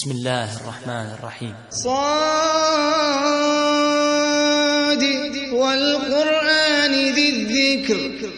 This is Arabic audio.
بسم الله الرحمن الرحيم صاد والقرآن ذي الذكر